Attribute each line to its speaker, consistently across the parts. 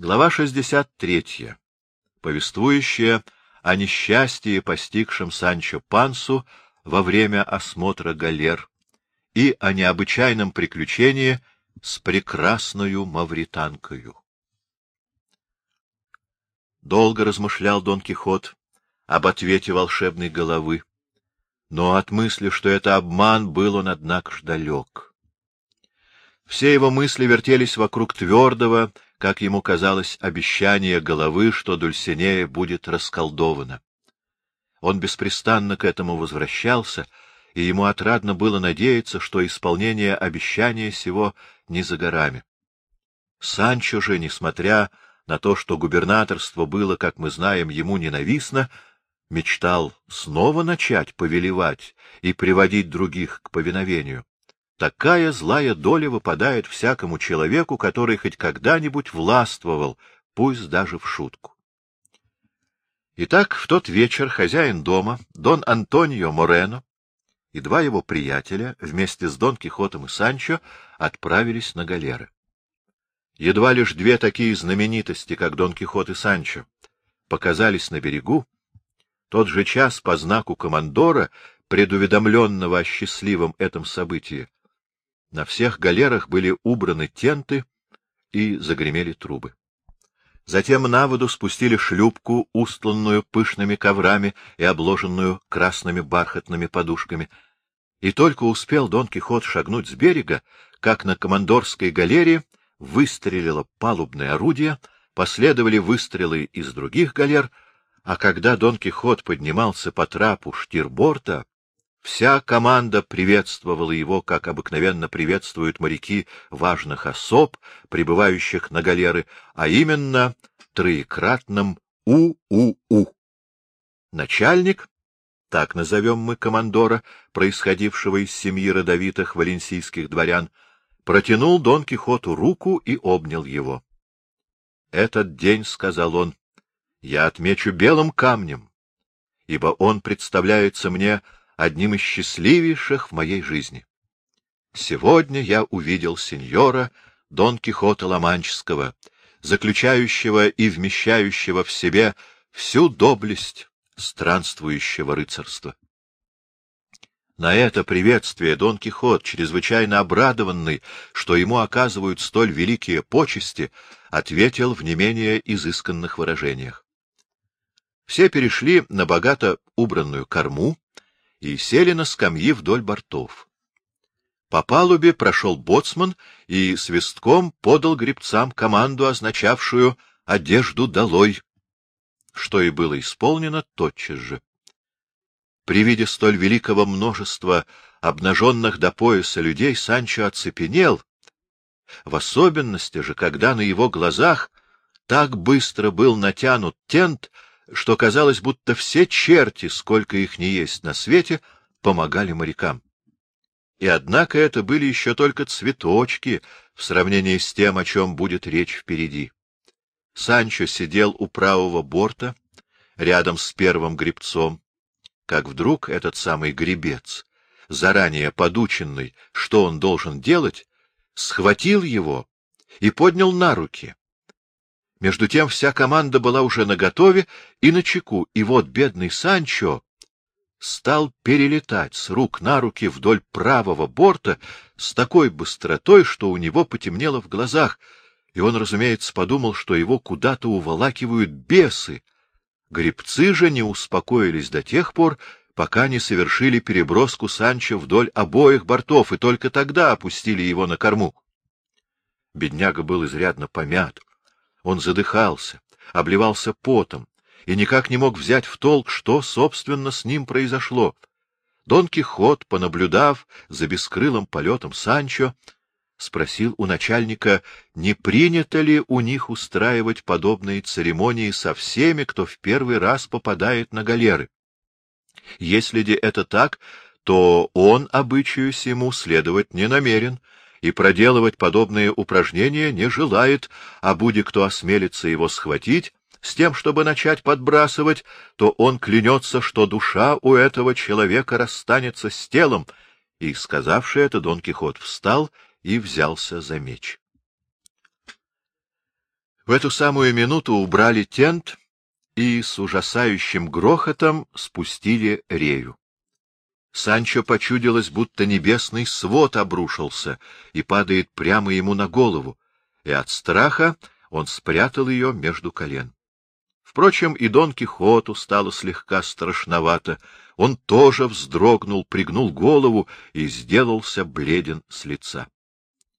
Speaker 1: Глава 63, повествующая о несчастье, постигшем Санчо Пансу во время осмотра галер, и о необычайном приключении с прекрасною мавританкою. Долго размышлял Дон Кихот об ответе волшебной головы, но от мысли, что это обман, был он, однако ж, далек. Все его мысли вертелись вокруг твердого, как ему казалось, обещание головы, что Дульсинея будет расколдована. Он беспрестанно к этому возвращался, и ему отрадно было надеяться, что исполнение обещания сего не за горами. Санчо же, несмотря на то, что губернаторство было, как мы знаем, ему ненавистно, мечтал снова начать повелевать и приводить других к повиновению. Такая злая доля выпадает всякому человеку, который хоть когда-нибудь властвовал, пусть даже в шутку. Итак, в тот вечер хозяин дома, Дон Антонио Морено, и два его приятеля вместе с Дон Кихотом и Санчо отправились на галеры. Едва лишь две такие знаменитости, как Дон Кихот и Санчо, показались на берегу, тот же час по знаку командора, предуведомленного о счастливом этом событии, на всех галерах были убраны тенты и загремели трубы. Затем на воду спустили шлюпку, устланную пышными коврами и обложенную красными бархатными подушками. И только успел Дон Кихот шагнуть с берега, как на командорской галере выстрелило палубное орудие, последовали выстрелы из других галер, а когда Дон Кихот поднимался по трапу штирборта, Вся команда приветствовала его, как обыкновенно приветствуют моряки важных особ, прибывающих на галеры, а именно троекратным «У-У-У». Начальник, так назовем мы командора, происходившего из семьи родовитых валенсийских дворян, протянул Дон Кихоту руку и обнял его. — Этот день, — сказал он, — я отмечу белым камнем, ибо он представляется мне одним из счастливейших в моей жизни. Сегодня я увидел сеньора Дон Кихота Ломанческого, заключающего и вмещающего в себе всю доблесть странствующего рыцарства. На это приветствие Дон Кихот, чрезвычайно обрадованный, что ему оказывают столь великие почести, ответил в не менее изысканных выражениях. Все перешли на богато убранную корму, и сели на скамьи вдоль бортов. По палубе прошел боцман и свистком подал гребцам команду, означавшую «одежду долой», что и было исполнено тотчас же. При виде столь великого множества обнаженных до пояса людей Санчо оцепенел, в особенности же, когда на его глазах так быстро был натянут тент, что казалось, будто все черти, сколько их не есть на свете, помогали морякам. И однако это были еще только цветочки в сравнении с тем, о чем будет речь впереди. Санчо сидел у правого борта, рядом с первым гребцом, как вдруг этот самый гребец, заранее подученный, что он должен делать, схватил его и поднял на руки, между тем вся команда была уже наготове и на чеку, и вот бедный Санчо стал перелетать с рук на руки вдоль правого борта с такой быстротой, что у него потемнело в глазах, и он, разумеется, подумал, что его куда-то уволакивают бесы. Гребцы же не успокоились до тех пор, пока не совершили переброску Санчо вдоль обоих бортов, и только тогда опустили его на корму. Бедняга был изрядно помят. Он задыхался, обливался потом и никак не мог взять в толк, что, собственно, с ним произошло. Дон Кихот, понаблюдав за бескрылым полетом Санчо, спросил у начальника, не принято ли у них устраивать подобные церемонии со всеми, кто в первый раз попадает на галеры. Если де это так, то он обычаю сему следовать не намерен, и проделывать подобные упражнения не желает, а будет кто осмелится его схватить, с тем, чтобы начать подбрасывать, то он клянется, что душа у этого человека расстанется с телом. И, сказавший это, Дон Кихот встал и взялся за меч. В эту самую минуту убрали тент и с ужасающим грохотом спустили рею. Санчо почудилось, будто небесный свод обрушился и падает прямо ему на голову, и от страха он спрятал ее между колен. Впрочем, и Дон Кихоту стало слегка страшновато. Он тоже вздрогнул, пригнул голову и сделался бледен с лица.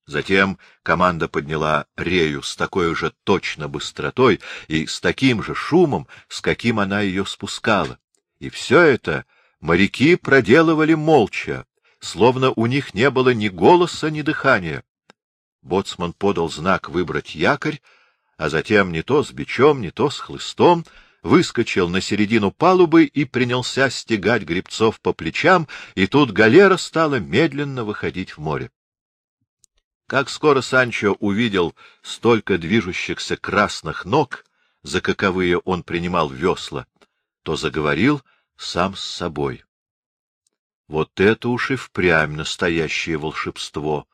Speaker 1: Затем команда подняла рею с такой же точно быстротой и с таким же шумом, с каким она ее спускала. И все это моряки проделывали молча, словно у них не было ни голоса, ни дыхания. Боцман подал знак выбрать якорь, а затем не то с бичом, не то с хлыстом выскочил на середину палубы и принялся стегать гребцов по плечам, и тут галера стала медленно выходить в море. Как скоро Санчо увидел столько движущихся красных ног, за каковые он принимал весла, то заговорил сам с собой. Вот это уж и впрямь настоящее волшебство,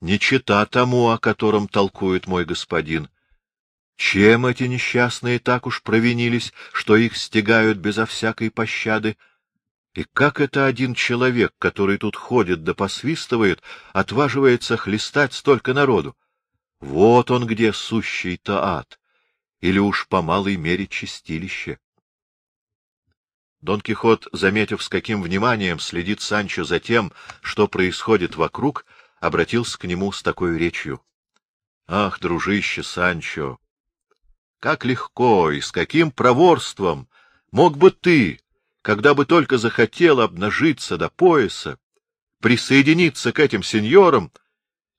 Speaker 1: не чита тому, о котором толкует мой господин. Чем эти несчастные так уж провинились, что их стегают безо всякой пощады? И как это один человек, который тут ходит да посвистывает, отваживается хлестать столько народу? Вот он где сущий-то ад! Или уж по малой мере чистилище? Дон Кихот, заметив, с каким вниманием следит Санчо за тем, что происходит вокруг, обратился к нему с такой речью. — Ах, дружище Санчо, как легко и с каким проворством мог бы ты, когда бы только захотел обнажиться до пояса, присоединиться к этим сеньорам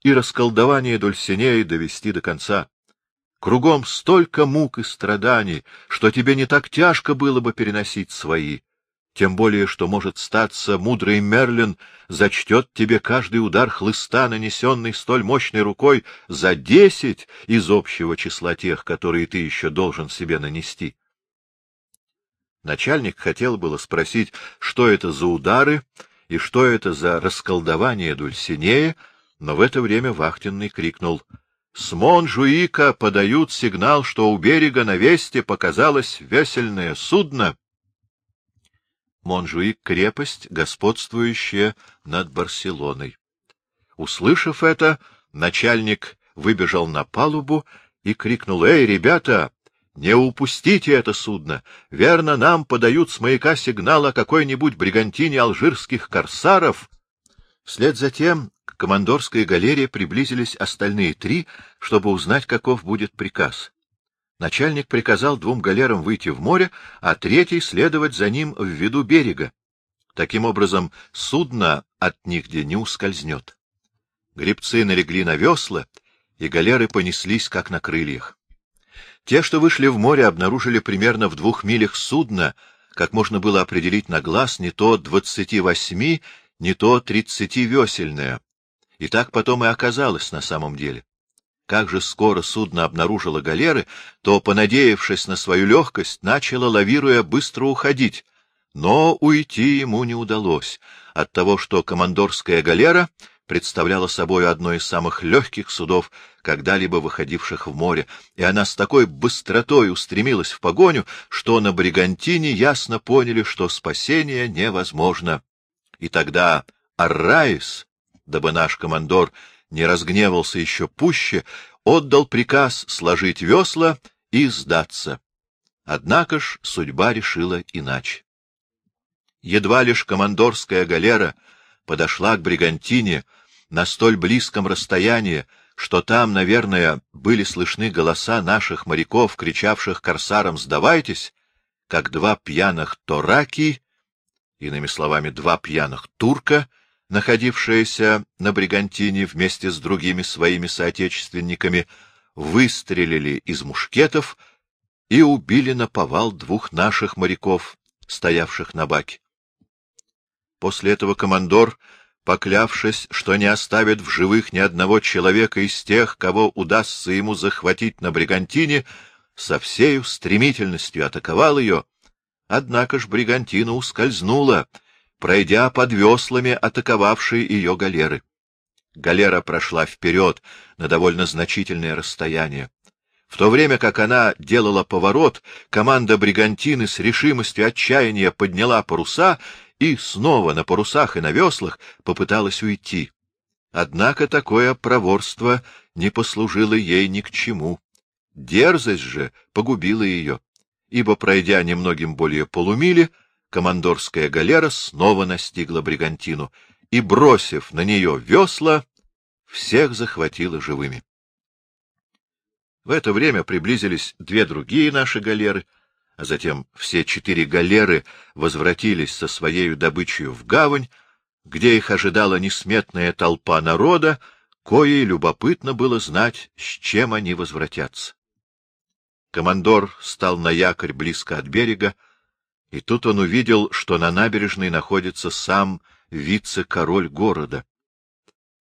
Speaker 1: и расколдование Дульсинеи довести до конца. Кругом столько мук и страданий, что тебе не так тяжко было бы переносить свои. Тем более, что, может статься, мудрый Мерлин зачтет тебе каждый удар хлыста, нанесенный столь мощной рукой, за десять из общего числа тех, которые ты еще должен себе нанести. Начальник хотел было спросить, что это за удары и что это за расколдование Дульсинея, но в это время вахтенный крикнул — с Монжуика подают сигнал, что у берега на весте показалось весельное судно. Монжуик — крепость, господствующая над Барселоной. Услышав это, начальник выбежал на палубу и крикнул, — Эй, ребята, не упустите это судно! Верно, нам подают с маяка сигнал о какой-нибудь бригантине алжирских корсаров. Вслед за тем к командорской галерее приблизились остальные три, чтобы узнать, каков будет приказ. Начальник приказал двум галерам выйти в море, а третий следовать за ним в виду берега. Таким образом, судно от нигде не ускользнет. Гребцы налегли на весла, и галеры понеслись, как на крыльях. Те, что вышли в море, обнаружили примерно в двух милях судно, как можно было определить на глаз, не то двадцати восьми, не то тридцати весельное. И так потом и оказалось на самом деле. Как же скоро судно обнаружило галеры, то, понадеявшись на свою легкость, начало, лавируя, быстро уходить. Но уйти ему не удалось от того, что командорская галера представляла собой одно из самых легких судов, когда-либо выходивших в море, и она с такой быстротой устремилась в погоню, что на Бригантине ясно поняли, что спасение невозможно. И тогда Арраис, дабы наш командор не разгневался еще пуще, отдал приказ сложить весла и сдаться. Однако ж судьба решила иначе. Едва лишь командорская галера подошла к Бригантине на столь близком расстоянии, что там, наверное, были слышны голоса наших моряков, кричавших корсарам «Сдавайтесь!», как два пьяных тораки, иными словами, два пьяных турка — находившиеся на Бригантине вместе с другими своими соотечественниками, выстрелили из мушкетов и убили на повал двух наших моряков, стоявших на баке. После этого командор, поклявшись, что не оставит в живых ни одного человека из тех, кого удастся ему захватить на Бригантине, со всею стремительностью атаковал ее, однако ж Бригантина ускользнула — пройдя под веслами атаковавшие ее галеры. Галера прошла вперед на довольно значительное расстояние. В то время как она делала поворот, команда бригантины с решимостью отчаяния подняла паруса и снова на парусах и на веслах попыталась уйти. Однако такое проворство не послужило ей ни к чему. Дерзость же погубила ее, ибо, пройдя немногим более полумили, командорская галера снова настигла бригантину и, бросив на нее весла, всех захватила живыми. В это время приблизились две другие наши галеры, а затем все четыре галеры возвратились со своей добычей в гавань, где их ожидала несметная толпа народа, кое любопытно было знать, с чем они возвратятся. Командор стал на якорь близко от берега, и тут он увидел, что на набережной находится сам вице-король города.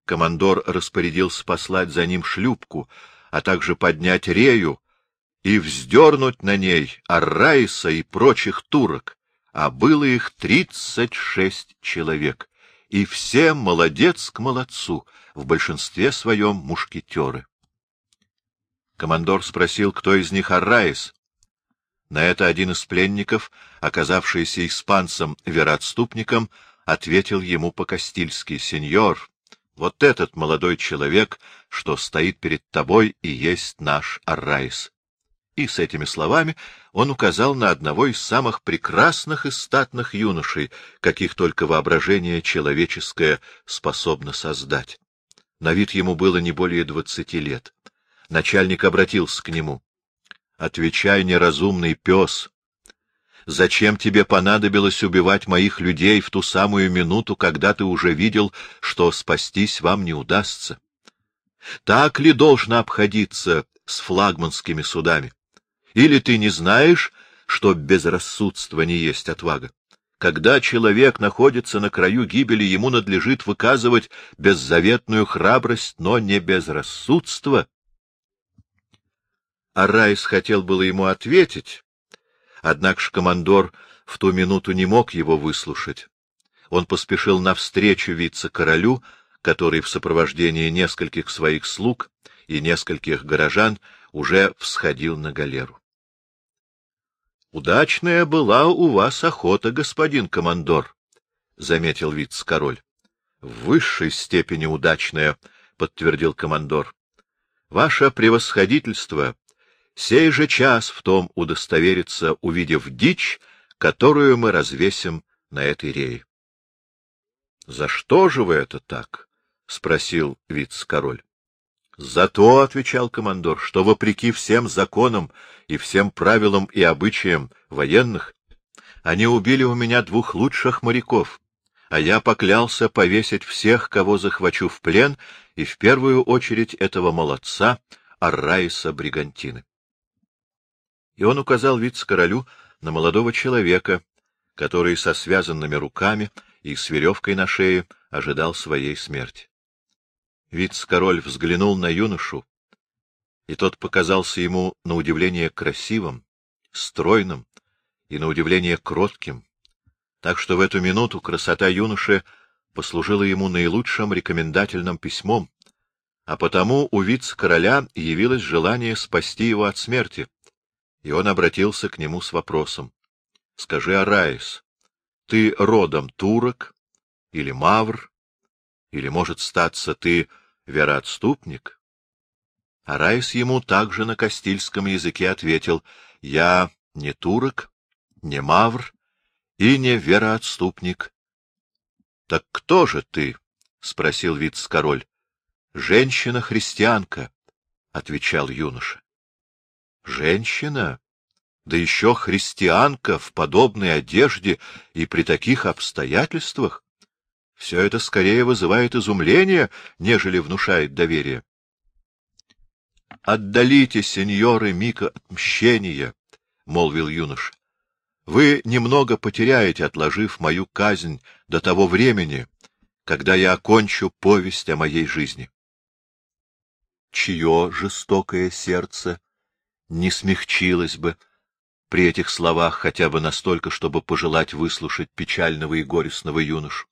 Speaker 1: Командор распорядился послать за ним шлюпку, а также поднять рею и вздернуть на ней Арраиса и прочих турок, а было их тридцать шесть человек, и все молодец к молодцу, в большинстве своем мушкетеры. Командор спросил, кто из них Арраис. На это один из пленников, оказавшийся испанцем-вероотступником, ответил ему по-кастильски, — Сеньор, вот этот молодой человек, что стоит перед тобой, и есть наш Арраис. И с этими словами он указал на одного из самых прекрасных и статных юношей, каких только воображение человеческое способно создать. На вид ему было не более двадцати лет. Начальник обратился к нему. — Отвечай, неразумный пес, Зачем тебе понадобилось убивать моих людей в ту самую минуту, когда ты уже видел, что спастись вам не удастся? Так ли должно обходиться с флагманскими судами? Или ты не знаешь, что безрассудство не есть отвага? Когда человек находится на краю гибели, ему надлежит выказывать беззаветную храбрость, но не безрассудство. Арайс хотел было ему ответить, Однако ж командор в ту минуту не мог его выслушать. Он поспешил навстречу вице-королю, который в сопровождении нескольких своих слуг и нескольких горожан уже всходил на галеру. — Удачная была у вас охота, господин командор, — заметил вице-король. — В высшей степени удачная, — подтвердил командор. — Ваше превосходительство сей же час в том удостоверится, увидев дичь, которую мы развесим на этой рее. — За что же вы это так? — спросил вице-король. — За то, — отвечал командор, — что, вопреки всем законам и всем правилам и обычаям военных, они убили у меня двух лучших моряков, а я поклялся повесить всех, кого захвачу в плен, и в первую очередь этого молодца Арраиса Бригантины и он указал вице-королю на молодого человека, который со связанными руками и с веревкой на шее ожидал своей смерти. Вице-король взглянул на юношу, и тот показался ему на удивление красивым, стройным и на удивление кротким, так что в эту минуту красота юноши послужила ему наилучшим рекомендательным письмом, а потому у вице-короля явилось желание спасти его от смерти, и он обратился к нему с вопросом. — Скажи, Араис, ты родом турок или мавр, или, может, статься, ты вероотступник? Араис ему также на кастильском языке ответил, — Я не турок, не мавр и не вероотступник. — Так кто же ты? — спросил вице-король. — Женщина-христианка, — отвечал юноша. Женщина, да еще христианка в подобной одежде и при таких обстоятельствах, все это скорее вызывает изумление, нежели внушает доверие. — Отдалите, сеньоры, Мика, от мщения, — молвил юноша. — Вы немного потеряете, отложив мою казнь до того времени, когда я окончу повесть о моей жизни. Чье жестокое сердце не смягчилось бы при этих словах хотя бы настолько, чтобы пожелать выслушать печального и горестного юношу.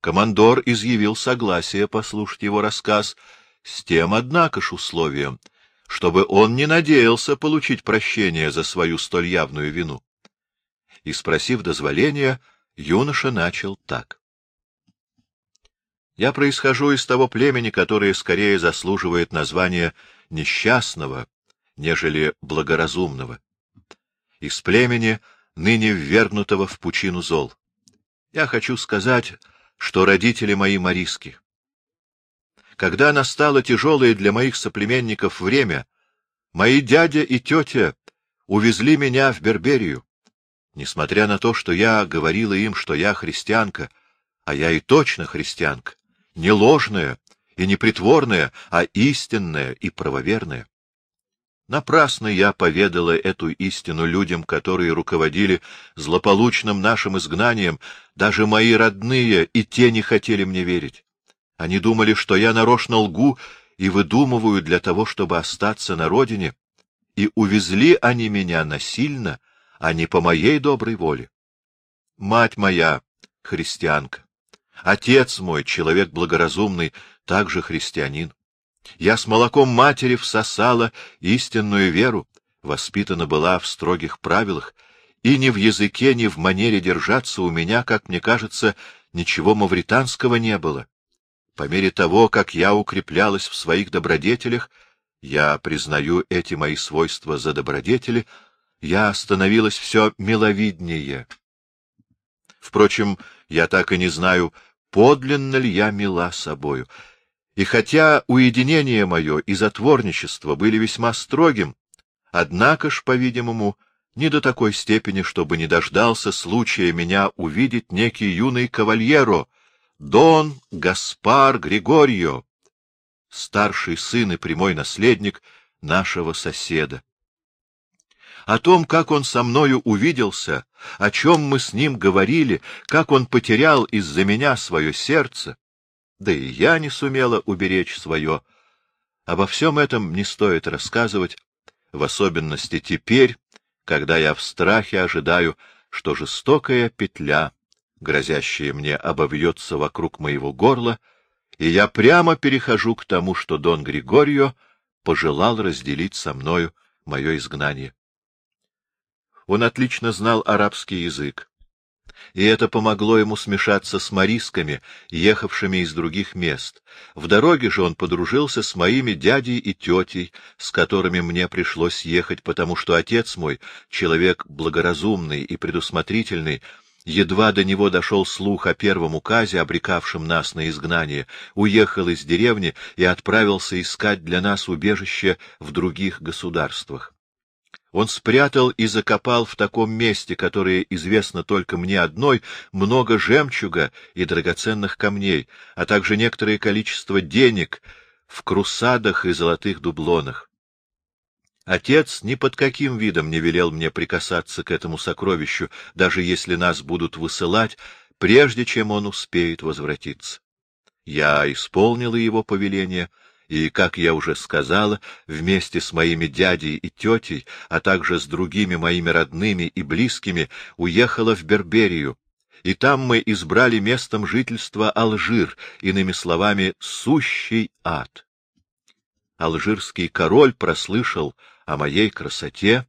Speaker 1: Командор изъявил согласие послушать его рассказ, с тем, однако ж, условием, чтобы он не надеялся получить прощение за свою столь явную вину. И, спросив дозволения, юноша начал так. Я происхожу из того племени, которое скорее заслуживает названия несчастного, нежели благоразумного. Из племени, ныне ввергнутого в пучину зол. Я хочу сказать, что родители мои мариски. Когда настало тяжелое для моих соплеменников время, мои дядя и тетя увезли меня в Берберию. Несмотря на то, что я говорила им, что я христианка, а я и точно христианка, не ложная и не притворная, а истинная и правоверная. Напрасно я поведала эту истину людям, которые руководили злополучным нашим изгнанием, даже мои родные и те не хотели мне верить. Они думали, что я нарочно лгу и выдумываю для того, чтобы остаться на родине, и увезли они меня насильно, а не по моей доброй воле. Мать моя — христианка, отец мой, человек благоразумный, также христианин. Я с молоком матери всосала истинную веру, воспитана была в строгих правилах, и ни в языке, ни в манере держаться у меня, как мне кажется, ничего мавританского не было. По мере того, как я укреплялась в своих добродетелях, я признаю эти мои свойства за добродетели, я становилась все миловиднее. Впрочем, я так и не знаю, подлинно ли я мила собою. И хотя уединение мое и затворничество были весьма строгим, однако ж, по-видимому, не до такой степени, чтобы не дождался случая меня увидеть некий юный кавальеро, Дон Гаспар Григорио, старший сын и прямой наследник нашего соседа. О том, как он со мною увиделся, о чем мы с ним говорили, как он потерял из-за меня свое сердце, да и я не сумела уберечь свое. Обо всем этом не стоит рассказывать, в особенности теперь, когда я в страхе ожидаю, что жестокая петля, грозящая мне, обовьется вокруг моего горла, и я прямо перехожу к тому, что Дон Григорио пожелал разделить со мною мое изгнание. Он отлично знал арабский язык, и это помогло ему смешаться с морисками, ехавшими из других мест. В дороге же он подружился с моими дядей и тетей, с которыми мне пришлось ехать, потому что отец мой, человек благоразумный и предусмотрительный, едва до него дошел слух о первом указе, обрекавшем нас на изгнание, уехал из деревни и отправился искать для нас убежище в других государствах. Он спрятал и закопал в таком месте, которое известно только мне одной, много жемчуга и драгоценных камней, а также некоторое количество денег в крусадах и золотых дублонах. Отец ни под каким видом не велел мне прикасаться к этому сокровищу, даже если нас будут высылать, прежде чем он успеет возвратиться. Я исполнила его повеление — и, как я уже сказала, вместе с моими дядей и тетей, а также с другими моими родными и близкими, уехала в Берберию, и там мы избрали местом жительства Алжир, иными словами, сущий ад. Алжирский король прослышал о моей красоте,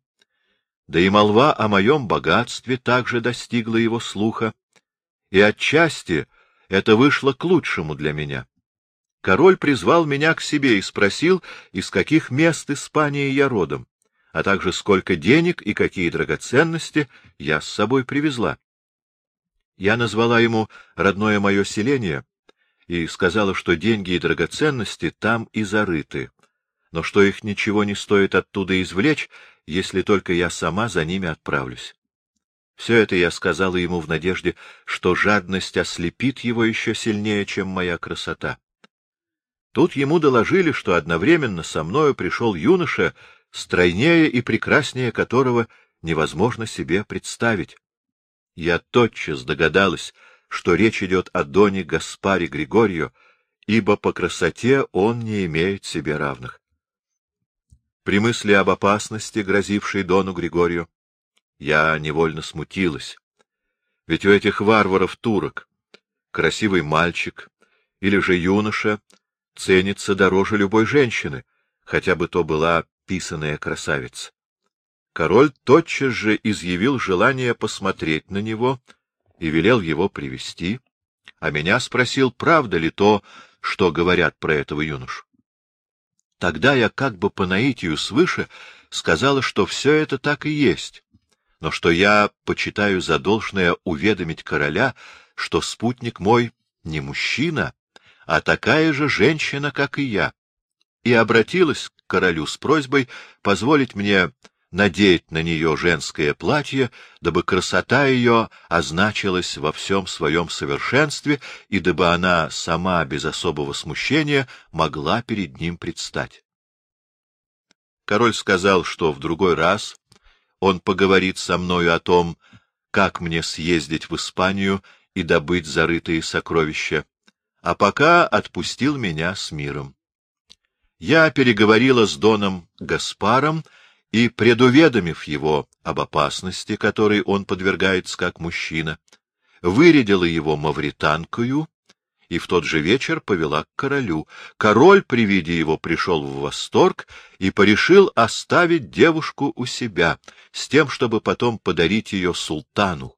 Speaker 1: да и молва о моем богатстве также достигла его слуха, и отчасти это вышло к лучшему для меня король призвал меня к себе и спросил, из каких мест Испании я родом, а также сколько денег и какие драгоценности я с собой привезла. Я назвала ему родное мое селение и сказала, что деньги и драгоценности там и зарыты, но что их ничего не стоит оттуда извлечь, если только я сама за ними отправлюсь. Все это я сказала ему в надежде, что жадность ослепит его еще сильнее, чем моя красота. Тут ему доложили, что одновременно со мною пришел юноша, стройнее и прекраснее которого невозможно себе представить. Я тотчас догадалась, что речь идет о Доне Гаспаре Григорио, ибо по красоте он не имеет себе равных. При мысли об опасности, грозившей Дону Григорию, я невольно смутилась. Ведь у этих варваров турок красивый мальчик или же юноша ценится дороже любой женщины, хотя бы то была писаная красавица. Король тотчас же изъявил желание посмотреть на него и велел его привести, а меня спросил, правда ли то, что говорят про этого юношу. Тогда я как бы по наитию свыше сказала, что все это так и есть, но что я почитаю за должное уведомить короля, что спутник мой не мужчина, а такая же женщина, как и я, и обратилась к королю с просьбой позволить мне надеть на нее женское платье, дабы красота ее означилась во всем своем совершенстве и дабы она сама без особого смущения могла перед ним предстать. Король сказал, что в другой раз он поговорит со мною о том, как мне съездить в Испанию и добыть зарытые сокровища, а пока отпустил меня с миром. Я переговорила с Доном Гаспаром, и, предуведомив его об опасности, которой он подвергается как мужчина, вырядила его мавританкою и в тот же вечер повела к королю. Король при виде его пришел в восторг и порешил оставить девушку у себя, с тем, чтобы потом подарить ее султану.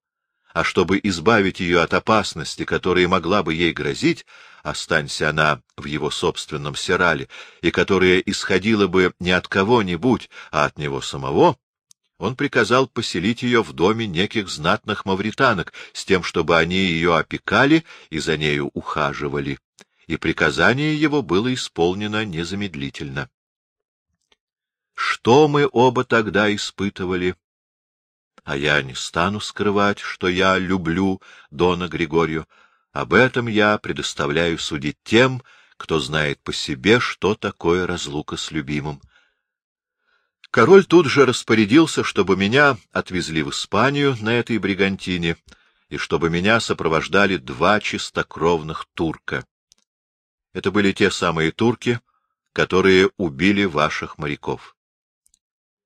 Speaker 1: А чтобы избавить ее от опасности, которая могла бы ей грозить, останься она в его собственном сирале, и которая исходила бы не от кого-нибудь, а от него самого, он приказал поселить ее в доме неких знатных мавританок, с тем, чтобы они ее опекали и за нею ухаживали. И приказание его было исполнено незамедлительно. Что мы оба тогда испытывали? А я не стану скрывать, что я люблю Дона Григорию, об этом я предоставляю судить тем, кто знает по себе, что такое разлука с любимым. Король тут же распорядился, чтобы меня отвезли в Испанию на этой бригантине, и чтобы меня сопровождали два чистокровных турка. Это были те самые турки, которые убили ваших моряков.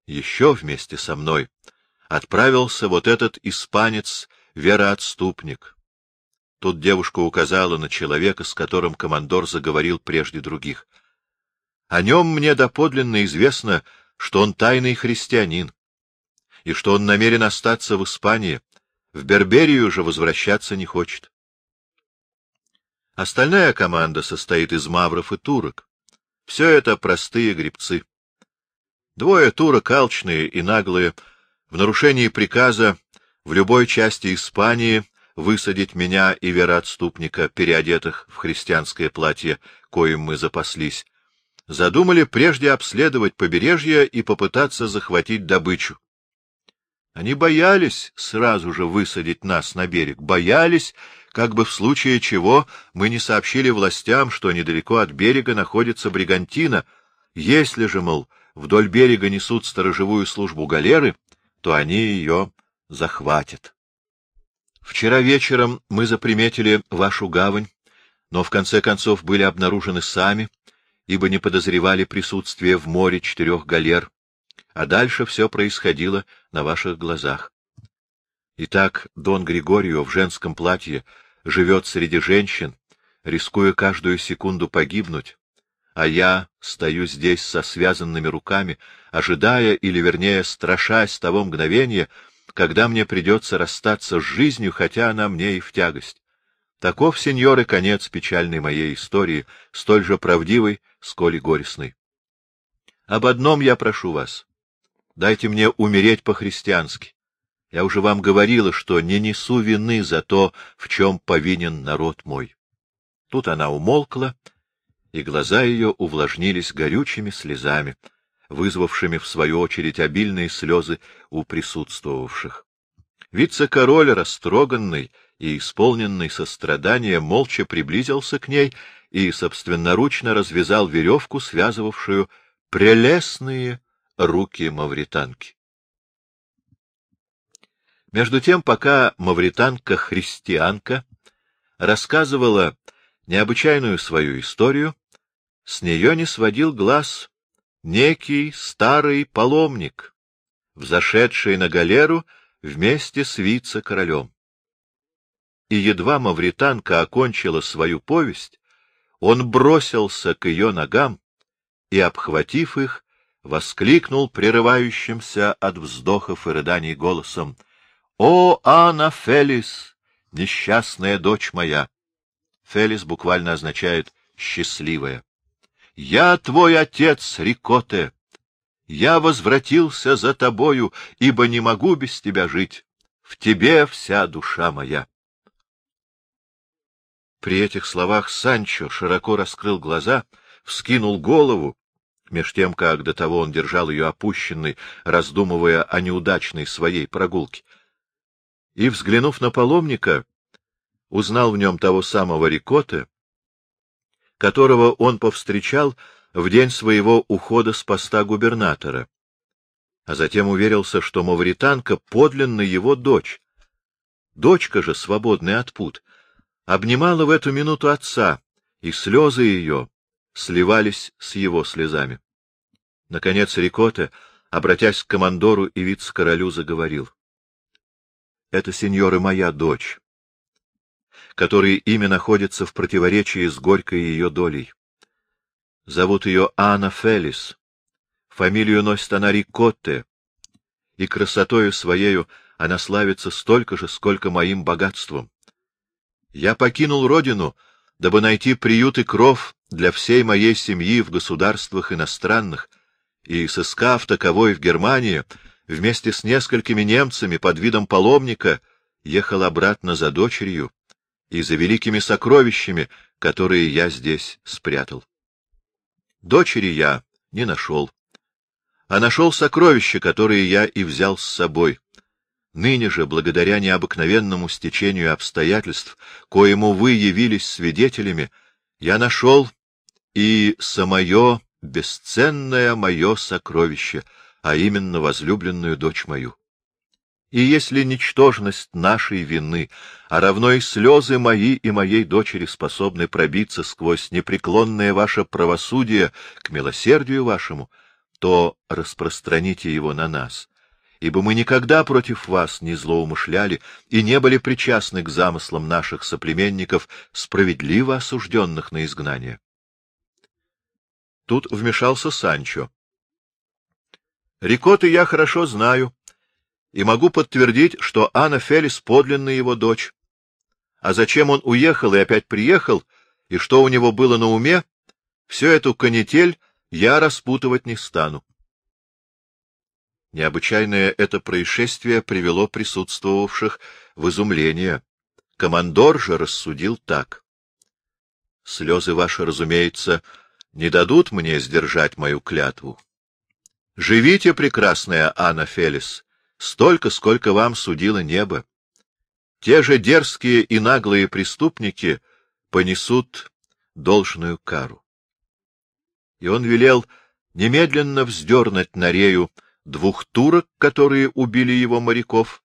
Speaker 1: Еще вместе со мной отправился вот этот испанец-вероотступник, Тут девушка указала на человека, с которым командор заговорил прежде других. О нем мне доподлинно известно, что он тайный христианин, и что он намерен остаться в Испании, в Берберию же возвращаться не хочет. Остальная команда состоит из мавров и турок. Все это простые гребцы. Двое турок алчные и наглые, в нарушении приказа в любой части Испании высадить меня и вероотступника, переодетых в христианское платье, коим мы запаслись, задумали прежде обследовать побережье и попытаться захватить добычу. Они боялись сразу же высадить нас на берег, боялись, как бы в случае чего мы не сообщили властям, что недалеко от берега находится бригантина. Если же, мол, вдоль берега несут сторожевую службу галеры, то они ее захватят. Вчера вечером мы заприметили вашу гавань, но в конце концов были обнаружены сами, ибо не подозревали присутствие в море четырех галер, а дальше все происходило на ваших глазах. Итак, Дон Григорио в женском платье живет среди женщин, рискуя каждую секунду погибнуть, а я стою здесь со связанными руками, ожидая, или, вернее, страшась того мгновения, когда мне придется расстаться с жизнью, хотя она мне и в тягость. Таков, сеньоры, конец печальной моей истории, столь же правдивой, сколь и горестной. Об одном я прошу вас. Дайте мне умереть по-христиански. Я уже вам говорила, что не несу вины за то, в чем повинен народ мой. Тут она умолкла, и глаза ее увлажнились горючими слезами, вызвавшими в свою очередь обильные слезы у присутствовавших. Вице-король, растроганный и исполненный сострадания, молча приблизился к ней и собственноручно развязал веревку, связывавшую прелестные руки мавританки. Между тем, пока мавританка-христианка рассказывала необычайную свою историю, с нее не сводил глаз некий старый паломник, взошедший на галеру вместе с вице-королем. И едва мавританка окончила свою повесть, он бросился к ее ногам и, обхватив их, воскликнул прерывающимся от вздохов и рыданий голосом «О, Анна Фелис, несчастная дочь моя!» Фелис буквально означает «счастливая». «Я твой отец, Рикоте! Я возвратился за тобою, ибо не могу без тебя жить. В тебе вся душа моя». При этих словах Санчо широко раскрыл глаза, вскинул голову, меж тем, как до того он держал ее опущенной, раздумывая о неудачной своей прогулке. И, взглянув на паломника, узнал в нем того самого Рикоте, которого он повстречал в день своего ухода с поста губернатора, а затем уверился, что мавританка подлинно его дочь. Дочка же, свободная от пут, обнимала в эту минуту отца, и слезы ее сливались с его слезами. Наконец Рикоте, обратясь к командору и вице-королю, заговорил. — Это, сеньоры, моя дочь, которая имя находится в противоречии с горькой ее долей. Зовут ее Анна Фелис, фамилию носит она Рикотте, и красотою своею она славится столько же, сколько моим богатством. Я покинул родину, дабы найти приют и кров для всей моей семьи в государствах иностранных, и, сыскав таковой в Германии, вместе с несколькими немцами под видом паломника, ехал обратно за дочерью и за великими сокровищами, которые я здесь спрятал. Дочери я не нашел, а нашел сокровища, которые я и взял с собой, Ныне же, благодаря необыкновенному стечению обстоятельств, коему вы явились свидетелями, я нашел и самое бесценное мое сокровище, а именно возлюбленную дочь мою. И если ничтожность нашей вины, а равно и слезы мои и моей дочери способны пробиться сквозь непреклонное ваше правосудие к милосердию вашему, то распространите его на нас, ибо мы никогда против вас не злоумышляли и не были причастны к замыслам наших соплеменников, справедливо осужденных на изгнание. Тут вмешался Санчо. Рикоты я хорошо знаю, и могу подтвердить, что Анна Фелис подлинная его дочь. А зачем он уехал и опять приехал, и что у него было на уме, всю эту канитель я распутывать не стану. Необычайное это происшествие привело присутствовавших в изумление. Командор же рассудил так. — Слезы ваши, разумеется, не дадут мне сдержать мою клятву. Живите, прекрасная Анна Фелис, столько, сколько вам судило небо. Те же дерзкие и наглые преступники понесут должную кару. И он велел немедленно вздернуть на рею двух турок, которые убили его моряков.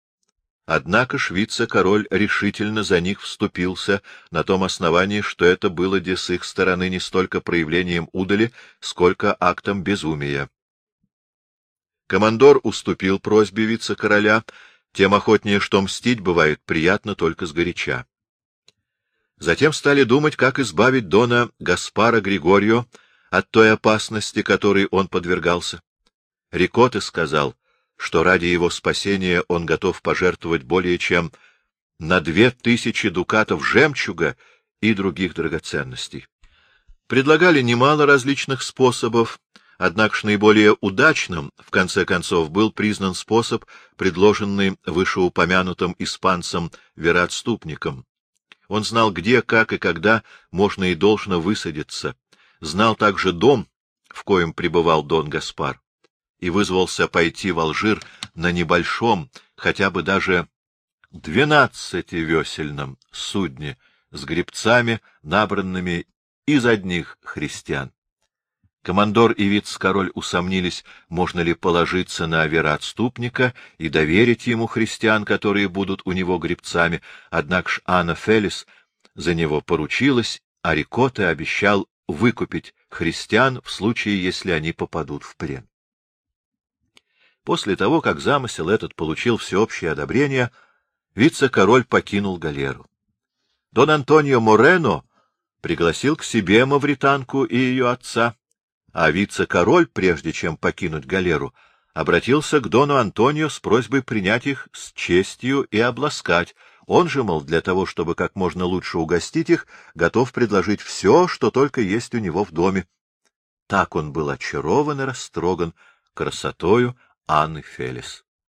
Speaker 1: Однако швица-король решительно за них вступился на том основании, что это было де с их стороны не столько проявлением удали, сколько актом безумия. Командор уступил просьбе вице-короля, тем охотнее, что мстить бывает приятно только сгоряча. Затем стали думать, как избавить Дона Гаспара Григорио от той опасности, которой он подвергался. Рикоте сказал, что ради его спасения он готов пожертвовать более чем на две тысячи дукатов жемчуга и других драгоценностей. Предлагали немало различных способов, однако ж наиболее удачным, в конце концов, был признан способ, предложенный вышеупомянутым испанцам вероотступником. Он знал, где, как и когда можно и должно высадиться, знал также дом, в коем пребывал Дон Гаспар и вызвался пойти в Алжир на небольшом, хотя бы даже двенадцативесельном судне с гребцами, набранными из одних христиан. Командор и вице-король усомнились, можно ли положиться на вероотступника и доверить ему христиан, которые будут у него гребцами, однако ж Анна Фелис за него поручилась, а Рикоте обещал выкупить христиан в случае, если они попадут в плен. После того, как замысел этот получил всеобщее одобрение, вице-король покинул галеру. Дон Антонио Морено пригласил к себе мавританку и ее отца, а вице-король, прежде чем покинуть галеру, обратился к дону Антонио с просьбой принять их с честью и обласкать. Он же, мол, для того, чтобы как можно лучше угостить их, готов предложить все, что только есть у него в доме. Так он был очарован и растроган красотою Анны Фелис.